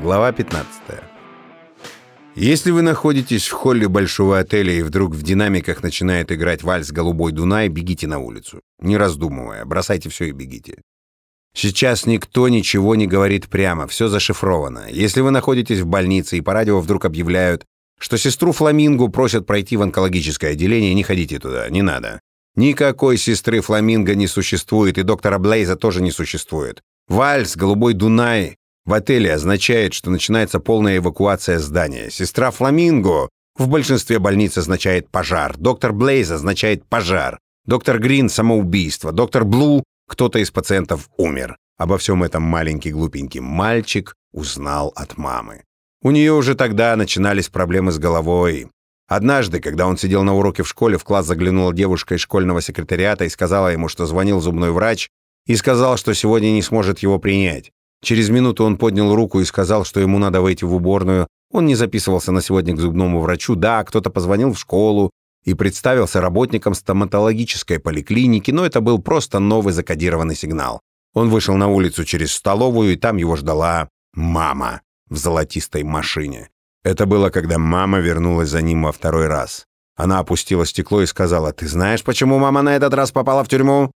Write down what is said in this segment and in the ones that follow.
Глава 15. Если вы находитесь в холле большого отеля и вдруг в динамиках начинает играть вальс «Голубой Дунай», бегите на улицу. Не раздумывая, бросайте все и бегите. Сейчас никто ничего не говорит прямо, все зашифровано. Если вы находитесь в больнице и по радио вдруг объявляют, что сестру Фламингу просят пройти в онкологическое отделение, не ходите туда, не надо. Никакой сестры Фламинго не существует, и доктора Блейза тоже не существует. Вальс «Голубой Дунай» в отеле означает, что начинается полная эвакуация здания. Сестра Фламинго в большинстве больниц означает пожар. Доктор Блейз означает пожар. Доктор Грин — самоубийство. Доктор Блу — кто-то из пациентов умер. Обо всем этом маленький глупенький мальчик узнал от мамы. У нее уже тогда начинались проблемы с головой. Однажды, когда он сидел на уроке в школе, в класс заглянула девушка из школьного секретариата и сказала ему, что звонил зубной врач и сказал, что сегодня не сможет его принять. Через минуту он поднял руку и сказал, что ему надо выйти в уборную. Он не записывался на сегодня к зубному врачу. Да, кто-то позвонил в школу и представился работником стоматологической поликлиники, но это был просто новый закодированный сигнал. Он вышел на улицу через столовую, и там его ждала мама в золотистой машине. Это было, когда мама вернулась за ним во второй раз. Она опустила стекло и сказала, «Ты знаешь, почему мама на этот раз попала в тюрьму?»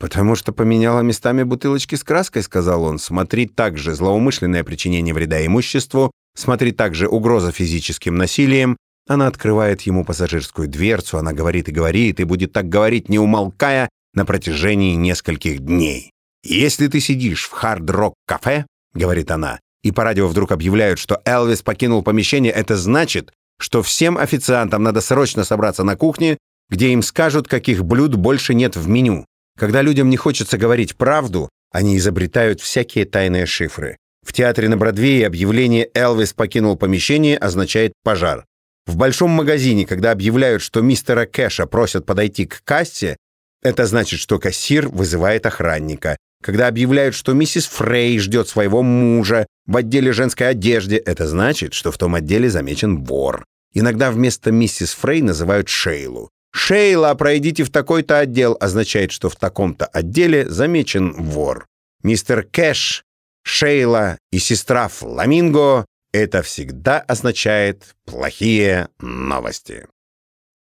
«Потому что поменяла местами бутылочки с краской», — сказал он. «Смотри также злоумышленное причинение вреда имуществу, смотри также угроза физическим насилием». Она открывает ему пассажирскую дверцу, она говорит и говорит, и будет так говорить, не умолкая, на протяжении нескольких дней. «Если ты сидишь в хард-рок-кафе», — говорит она, и по радио вдруг объявляют, что Элвис покинул помещение, это значит, что всем официантам надо срочно собраться на кухне, где им скажут, каких блюд больше нет в меню. Когда людям не хочется говорить правду, они изобретают всякие тайные шифры. В театре на Бродвее объявление «Элвис покинул помещение» означает «пожар». В большом магазине, когда объявляют, что мистера Кэша просят подойти к кассе, это значит, что кассир вызывает охранника. Когда объявляют, что миссис Фрей ждет своего мужа в отделе женской одежды, это значит, что в том отделе замечен вор. Иногда вместо миссис Фрей называют Шейлу. «Шейла, пройдите в такой-то отдел» означает, что в таком-то отделе замечен вор. Мистер Кэш, Шейла и сестра Фламинго — это всегда означает плохие новости.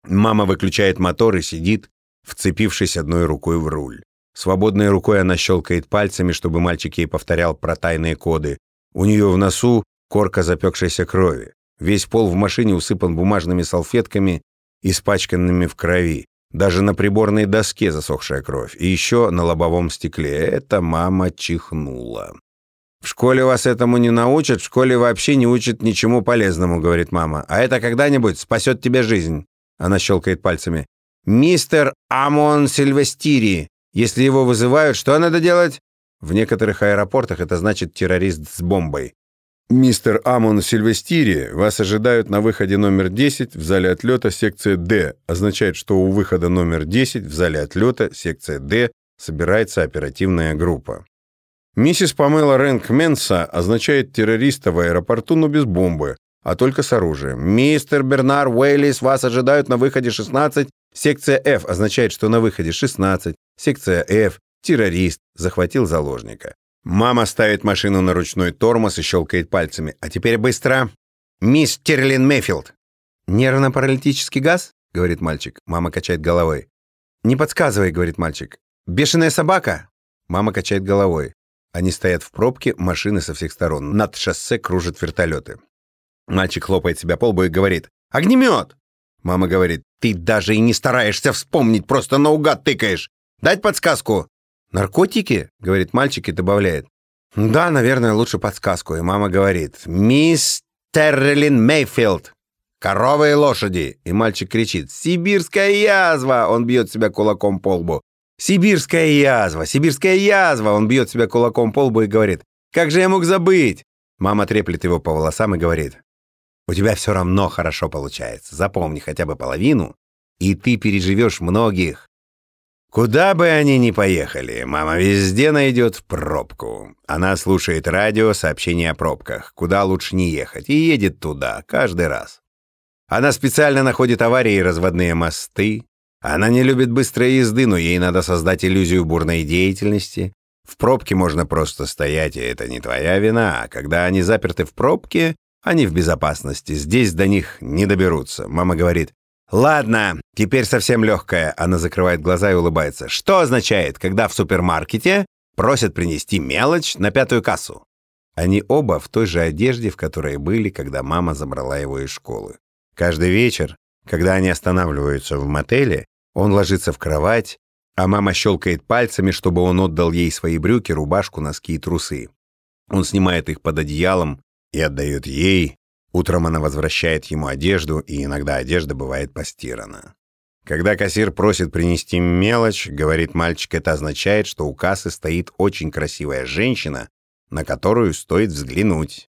Мама выключает мотор и сидит, вцепившись одной рукой в руль. Свободной рукой она щелкает пальцами, чтобы мальчик ей повторял про тайные коды. У нее в носу корка запекшейся крови. Весь пол в машине усыпан бумажными салфетками испачканными в крови. Даже на приборной доске засохшая кровь. И еще на лобовом стекле. Это мама чихнула. «В школе вас этому не научат, в школе вообще не учат ничему полезному», — говорит мама. «А это когда-нибудь спасет тебе жизнь». Она щелкает пальцами. «Мистер Амон Сильвестири. Если его вызывают, что надо делать?» В некоторых аэропортах это значит террорист с бомбой. Мистер Амон Сильвестири, вас ожидают на выходе номер 10 в зале отлета секция D. Означает, что у выхода номер 10 в зале отлета секция D собирается оперативная группа. Миссис Памела Рэнк Менса означает террориста в аэропорту, но без бомбы, а только с оружием. Мистер Бернар Уэйлис, вас ожидают на выходе 16. Секция F означает, что на выходе 16. Секция F. Террорист захватил заложника. Мама ставит машину на ручной тормоз и щелкает пальцами. «А теперь быстро!» «Мисс Терлин Мейфилд!» «Нервно-паралитический газ?» — говорит мальчик. Мама качает головой. «Не подсказывай», — говорит мальчик. «Бешеная собака?» Мама качает головой. Они стоят в пробке, машины со всех сторон. Над шоссе кружат вертолеты. Мальчик хлопает себя по лбу и говорит. «Огнемет!» Мама говорит. «Ты даже и не стараешься вспомнить, просто наугад тыкаешь. Дать подсказку?» «Наркотики?» — говорит мальчик и добавляет. «Да, наверное, лучше подсказку». И мама говорит. «Мисс Терлин Мейфилд! Коровы и лошади!» И мальчик кричит. «Сибирская язва!» Он бьет себя кулаком по лбу. «Сибирская язва! Сибирская язва!» Он бьет себя кулаком по лбу и говорит. «Как же я мог забыть?» Мама треплет его по волосам и говорит. «У тебя все равно хорошо получается. Запомни хотя бы половину, и ты переживешь многих. Куда бы они ни поехали, мама везде найдет пробку. Она слушает радио, сообщения о пробках, куда лучше не ехать, и едет туда каждый раз. Она специально находит аварии и разводные мосты. Она не любит быстрой езды, но ей надо создать иллюзию бурной деятельности. В пробке можно просто стоять, и это не твоя вина. А когда они заперты в пробке, они в безопасности. Здесь до них не доберутся. Мама говорит, «Ладно, теперь совсем легкая». Она закрывает глаза и улыбается. «Что означает, когда в супермаркете просят принести мелочь на пятую кассу?» Они оба в той же одежде, в которой были, когда мама забрала его из школы. Каждый вечер, когда они останавливаются в мотеле, он ложится в кровать, а мама щелкает пальцами, чтобы он отдал ей свои брюки, рубашку, носки и трусы. Он снимает их под одеялом и отдает ей. Утром она возвращает ему одежду, и иногда одежда бывает постирана. Когда кассир просит принести мелочь, говорит мальчик, это означает, что у кассы стоит очень красивая женщина, на которую стоит взглянуть.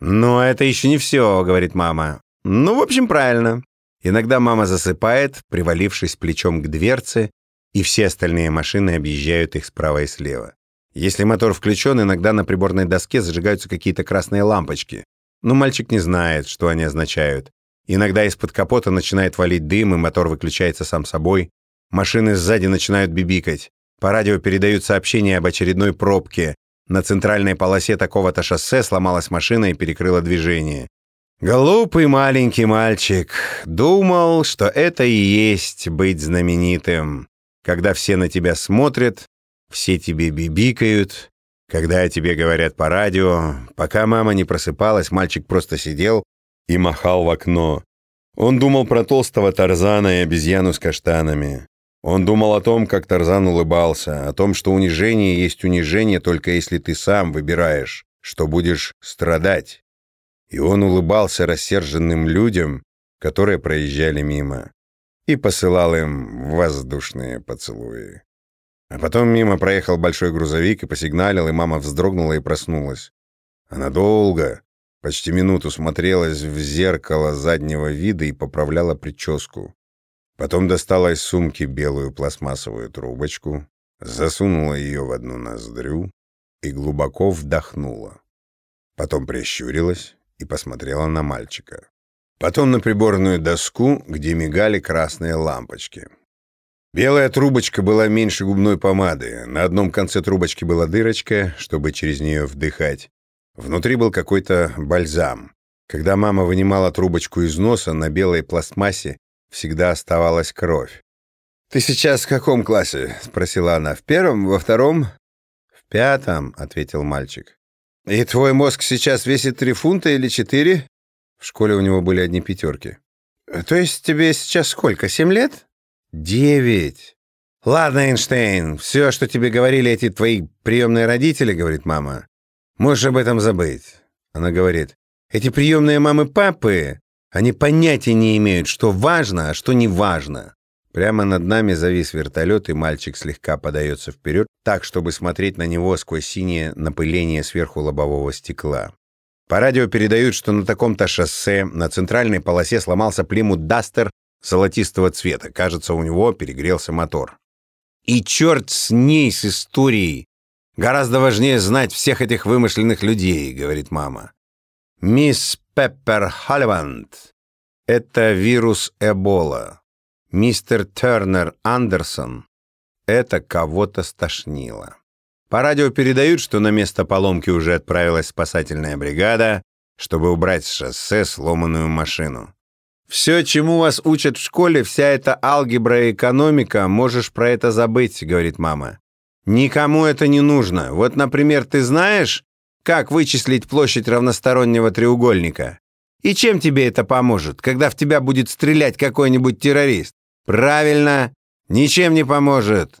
«Но это еще не все», — говорит мама. «Ну, в общем, правильно». Иногда мама засыпает, привалившись плечом к дверце, и все остальные машины объезжают их справа и слева. Если мотор включен, иногда на приборной доске зажигаются какие-то красные лампочки. Но мальчик не знает, что они означают. Иногда из-под капота начинает валить дым, и мотор выключается сам собой. Машины сзади начинают бибикать. По радио передают сообщения об очередной пробке. На центральной полосе такого-то шоссе сломалась машина и перекрыла движение. Глупый маленький мальчик думал, что это и есть быть знаменитым когда все на тебя смотрят, все тебе бибикают, когда о тебе говорят по радио. Пока мама не просыпалась, мальчик просто сидел и махал в окно. Он думал про толстого Тарзана и обезьяну с каштанами. Он думал о том, как Тарзан улыбался, о том, что унижение есть унижение, только если ты сам выбираешь, что будешь страдать. И он улыбался рассерженным людям, которые проезжали мимо и посылал им воздушные поцелуи. А потом мимо проехал большой грузовик и посигналил, и мама вздрогнула и проснулась. Она долго, почти минуту смотрелась в зеркало заднего вида и поправляла прическу. Потом достала из сумки белую пластмассовую трубочку, засунула ее в одну ноздрю и глубоко вдохнула. Потом прищурилась и посмотрела на мальчика. Потом на приборную доску, где мигали красные лампочки. Белая трубочка была меньше губной помады. На одном конце трубочки была дырочка, чтобы через нее вдыхать. Внутри был какой-то бальзам. Когда мама вынимала трубочку из носа, на белой пластмассе всегда оставалась кровь. «Ты сейчас в каком классе?» — спросила она. «В первом? Во втором?» «В пятом», — ответил мальчик. «И твой мозг сейчас весит три фунта или четыре?» В школе у него были одни пятерки. «То есть тебе сейчас сколько, семь лет?» «Девять». «Ладно, Эйнштейн, все, что тебе говорили эти твои приемные родители, — говорит мама, — можешь об этом забыть». Она говорит, «Эти приемные мамы-папы, они понятия не имеют, что важно, а что не важно». Прямо над нами завис вертолет, и мальчик слегка подается вперед, так, чтобы смотреть на него сквозь синее напыление сверху лобового стекла. По радио передают, что на таком-то шоссе на центральной полосе сломался плимут Дастер золотистого цвета. Кажется, у него перегрелся мотор. И черт с ней, с историей. Гораздо важнее знать всех этих вымышленных людей, говорит мама. Мисс Пеппер Халливанд. Это вирус Эбола. Мистер Тернер Андерсон. Это кого-то стошнило. По радио передают, что на место поломки уже отправилась спасательная бригада, чтобы убрать с шоссе сломанную машину. «Все, чему вас учат в школе, вся эта алгебра и экономика, можешь про это забыть», — говорит мама. «Никому это не нужно. Вот, например, ты знаешь, как вычислить площадь равностороннего треугольника? И чем тебе это поможет, когда в тебя будет стрелять какой-нибудь террорист? Правильно, ничем не поможет.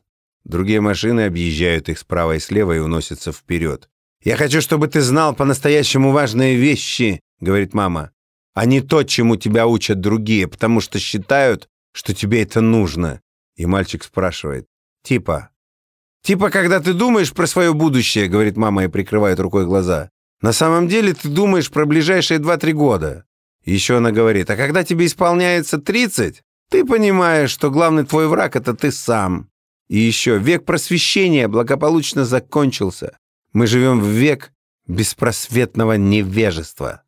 Другие машины объезжают их справа и слева и уносятся вперед. «Я хочу, чтобы ты знал по-настоящему важные вещи», — говорит мама, «а не то, чему тебя учат другие, потому что считают, что тебе это нужно». И мальчик спрашивает, «Типа?» «Типа, когда ты думаешь про свое будущее», — говорит мама и прикрывает рукой глаза. «На самом деле ты думаешь про ближайшие 2-3 года». Еще она говорит, «А когда тебе исполняется 30, ты понимаешь, что главный твой враг — это ты сам». И еще век просвещения благополучно закончился. Мы живем в век беспросветного невежества.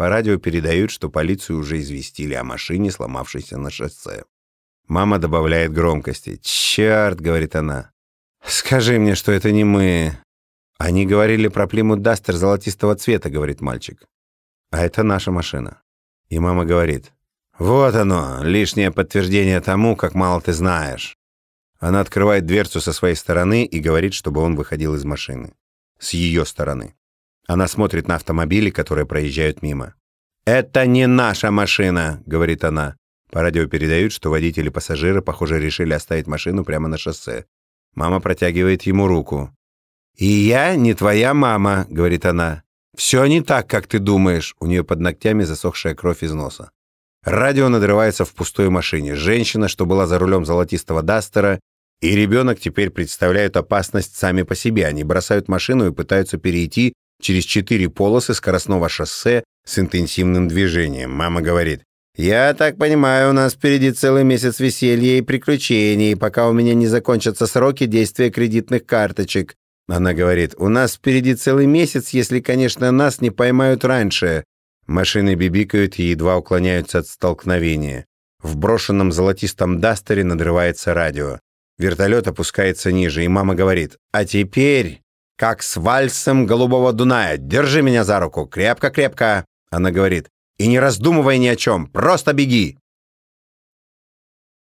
По радио передают, что полицию уже известили о машине, сломавшейся на шоссе. Мама добавляет громкости. «Черт!» — говорит она. «Скажи мне, что это не мы». «Они говорили про Плимут Дастер золотистого цвета», — говорит мальчик. «А это наша машина». И мама говорит, «Вот оно, лишнее подтверждение тому, как мало ты знаешь». Она открывает дверцу со своей стороны и говорит, чтобы он выходил из машины. С ее стороны. Она смотрит на автомобили, которые проезжают мимо. «Это не наша машина», — говорит она. По радио передают, что водители и пассажиры, похоже, решили оставить машину прямо на шоссе. Мама протягивает ему руку. «И я не твоя мама», — говорит она. «Все не так, как ты думаешь». У нее под ногтями засохшая кровь из носа. Радио надрывается в пустой машине. Женщина, что была за рулем золотистого Дастера, и ребенок теперь представляют опасность сами по себе. Они бросают машину и пытаются перейти через четыре полосы скоростного шоссе с интенсивным движением. Мама говорит, «Я так понимаю, у нас впереди целый месяц веселья и приключений, пока у меня не закончатся сроки действия кредитных карточек». Она говорит, «У нас впереди целый месяц, если, конечно, нас не поймают раньше». Машины бибикают и едва уклоняются от столкновения. В брошенном золотистом дастере надрывается радио. Вертолет опускается ниже, и мама говорит, «А теперь, как с вальсом голубого Дуная, держи меня за руку, крепко-крепко». Она говорит, «И не раздумывай ни о чем, просто беги».